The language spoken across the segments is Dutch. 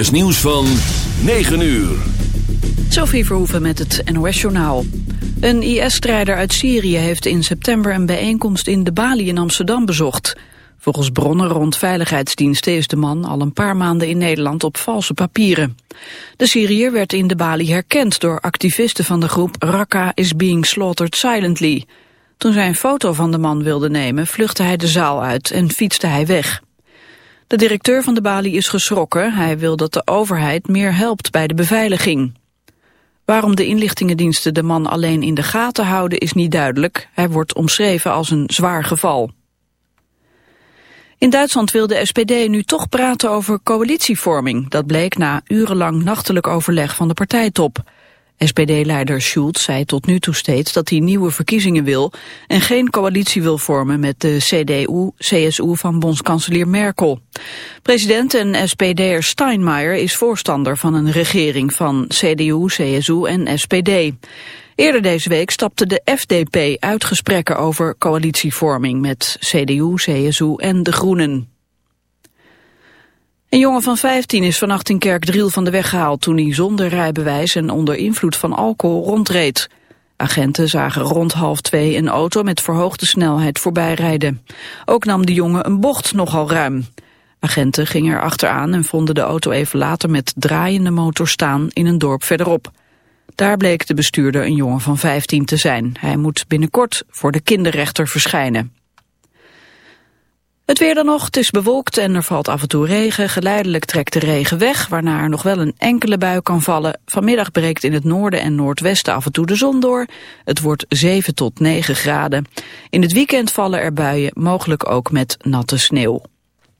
is nieuws van 9 uur. Sophie Verhoeven met het NOS-journaal. Een IS-strijder uit Syrië heeft in september een bijeenkomst in de Bali in Amsterdam bezocht. Volgens bronnen rond veiligheidsdiensten is de man al een paar maanden in Nederland op valse papieren. De Syriër werd in de Bali herkend door activisten van de groep Raqqa is being slaughtered silently. Toen zij een foto van de man wilde nemen, vluchtte hij de zaal uit en fietste hij weg. De directeur van de Bali is geschrokken. Hij wil dat de overheid meer helpt bij de beveiliging. Waarom de inlichtingendiensten de man alleen in de gaten houden is niet duidelijk. Hij wordt omschreven als een zwaar geval. In Duitsland wil de SPD nu toch praten over coalitievorming. Dat bleek na urenlang nachtelijk overleg van de partijtop. SPD-leider Schulz zei tot nu toe steeds dat hij nieuwe verkiezingen wil en geen coalitie wil vormen met de CDU-CSU van bondskanselier Merkel. President en SPD'er Steinmeier is voorstander van een regering van CDU, CSU en SPD. Eerder deze week stapte de FDP uit gesprekken over coalitievorming met CDU, CSU en de Groenen. Een jongen van 15 is vannacht in Kerkdriel van de weg gehaald toen hij zonder rijbewijs en onder invloed van alcohol rondreed. Agenten zagen rond half twee een auto met verhoogde snelheid voorbij rijden. Ook nam de jongen een bocht nogal ruim. Agenten gingen er achteraan en vonden de auto even later met draaiende motor staan in een dorp verderop. Daar bleek de bestuurder een jongen van 15 te zijn. Hij moet binnenkort voor de kinderrechter verschijnen. Het weer dan nog, het is bewolkt en er valt af en toe regen. Geleidelijk trekt de regen weg, waarna er nog wel een enkele bui kan vallen. Vanmiddag breekt in het noorden en noordwesten af en toe de zon door. Het wordt 7 tot 9 graden. In het weekend vallen er buien, mogelijk ook met natte sneeuw.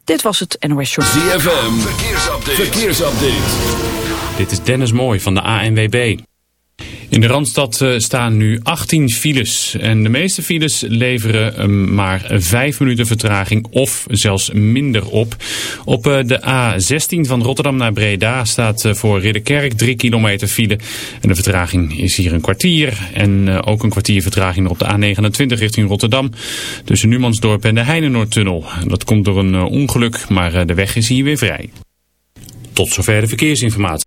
Dit was het NOS Short. ZFM, verkeersupdate. verkeersupdate. Dit is Dennis Mooij van de ANWB. In de Randstad eh, staan nu 18 files. En de meeste files leveren ehm, maar 5 minuten vertraging of zelfs minder op. Op eh, de A16 van Rotterdam naar Breda staat eh, voor Ridderkerk 3 kilometer file. En de vertraging is hier een kwartier. En ook een kwartier vertraging op de A29 richting Rotterdam. Tussen Numansdorp en de Heinenoordtunnel. Dat komt door een ongeluk, maar de weg is hier weer vrij. Tot zover de verkeersinformatie.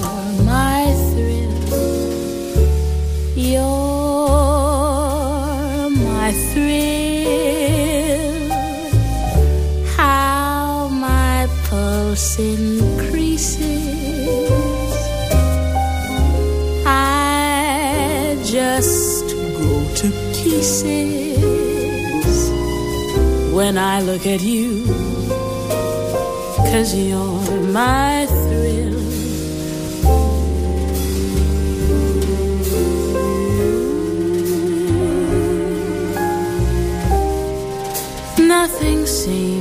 pieces when I look at you. Cause you're my thrill. Nothing seems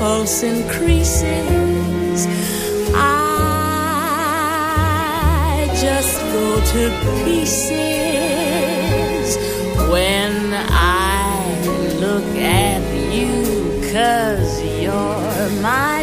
pulse increases. I just go to pieces when I look at you, cause you're my.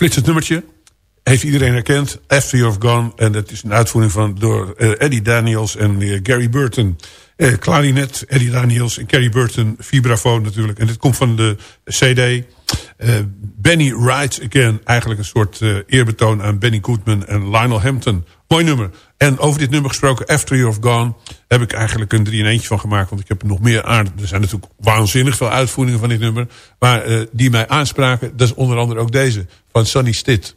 Flitsend nummertje. Heeft iedereen herkend. After You've Gone. En dat is een uitvoering van door uh, Eddie Daniels en Gary Burton. Uh, klarinet, Eddie Daniels en Gary Burton. Vibrafoon natuurlijk. En dit komt van de CD. Benny Rides Again. Eigenlijk een soort eerbetoon aan Benny Goodman en Lionel Hampton. Mooi nummer. En over dit nummer gesproken, After You've Gone... heb ik eigenlijk een 3 in eentje van gemaakt. Want ik heb nog meer aan. Er zijn natuurlijk waanzinnig veel uitvoeringen van dit nummer. Maar uh, die mij aanspraken, dat is onder andere ook deze. Van Sonny Stitt.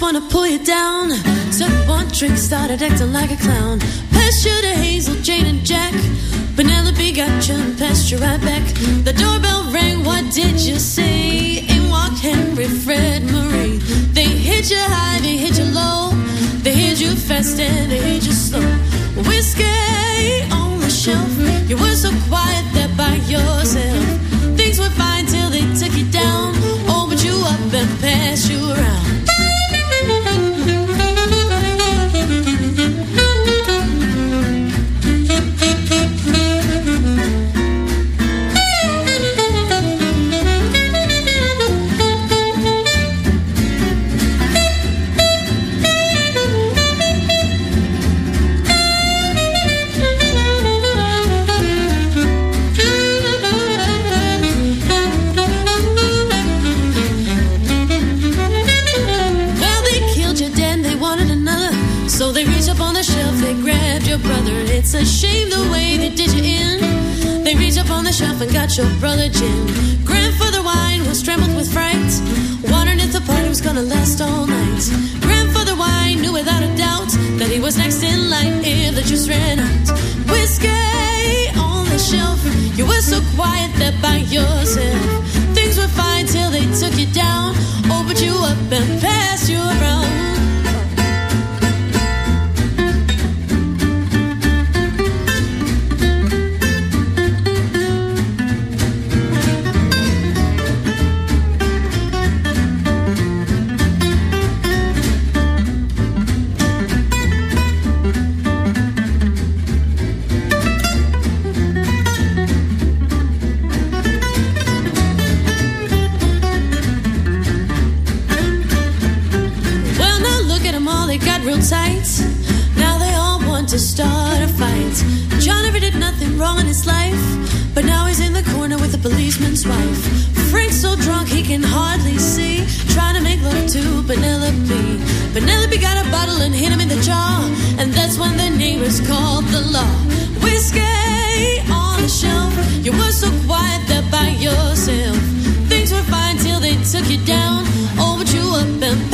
Wanna pull you down. Took one trick, started acting like a clown. Passed you to Hazel, Jane, and Jack. Penelope got you and passed you right back. The doorbell rang, what did you say? In walked Henry, Fred, Marie. They hit you high, they hit you low. They hit you fast and they hit you slow. Whiskey on the shelf. You were so quiet there by yourself. Things were fine till they took you down. Oh, Opened you up and passed you around. Shelf and got your brother gin. Grandfather wine was trembled with fright, wondering if the party was gonna last all night. Grandfather wine knew without a doubt that he was next in line if the juice ran out. Whiskey on the shelf, you were so quiet there by yourself. Things were fine till they took you down, oh, opened you up and passed you around. Policeman's wife. Frank's so drunk he can hardly see. Trying to make love to Penelope. Penelope got a bottle and hit him in the jaw. And that's when the neighbors called the law. Whiskey on the shelf. You were so quiet there by yourself. Things were fine till they took you down. Over you up and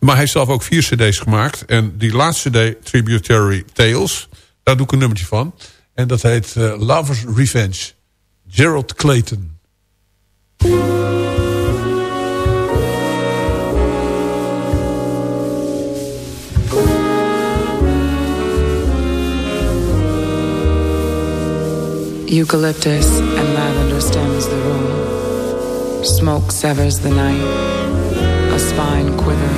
maar hij heeft zelf ook vier cd's gemaakt. En die laatste cd, Tributary Tales, daar doe ik een nummertje van. En dat heet uh, Lover's Revenge. Gerald Clayton. Eucalyptus and lavender stems the room. Smoke severs the night. A spine quivering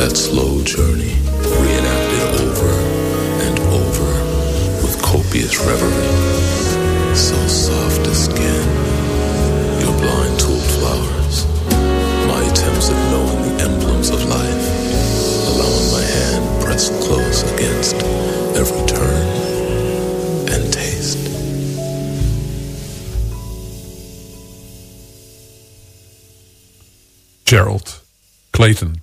that slow journey reenacted over and over with copious reverie. So soft a skin, your blind tooled flowers, my attempts at knowing the emblems of life, allowing my hand pressed close against every turn and taste. Gerald Clayton.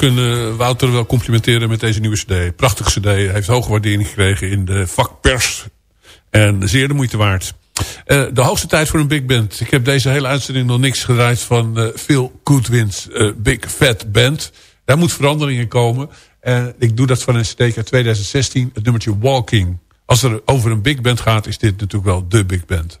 kunnen Wouter wel complimenteren met deze nieuwe cd. Prachtig cd. Hij heeft hoge waardering gekregen in de vakpers. En zeer de moeite waard. Eh, de hoogste tijd voor een big band. Ik heb deze hele uitzending nog niks gedraaid van uh, Phil Goodwin's eh, Big Fat Band. Daar moet verandering in komen. Ik doe dat van een steek uit 2016, het nummertje Walking. Als er over een big band gaat, is dit natuurlijk wel de big band.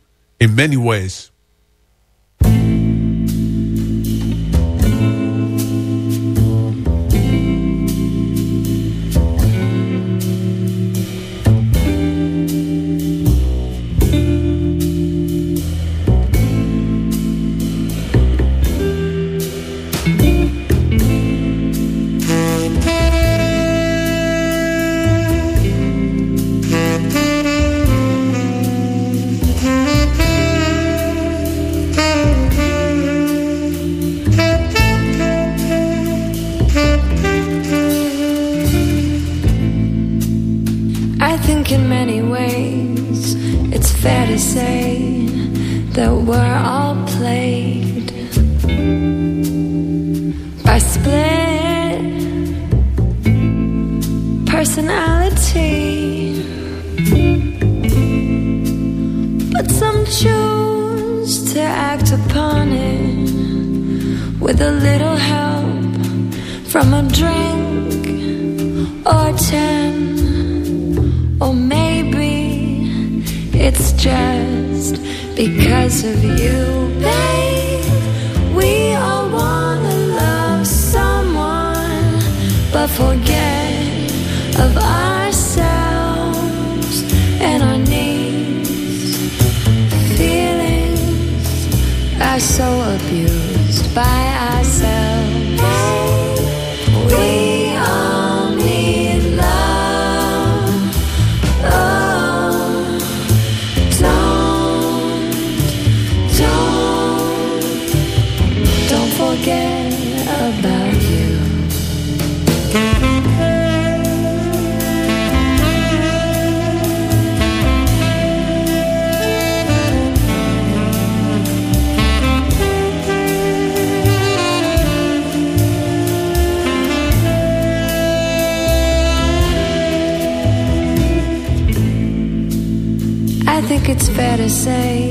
In many ways. forget about you. I think it's fair to say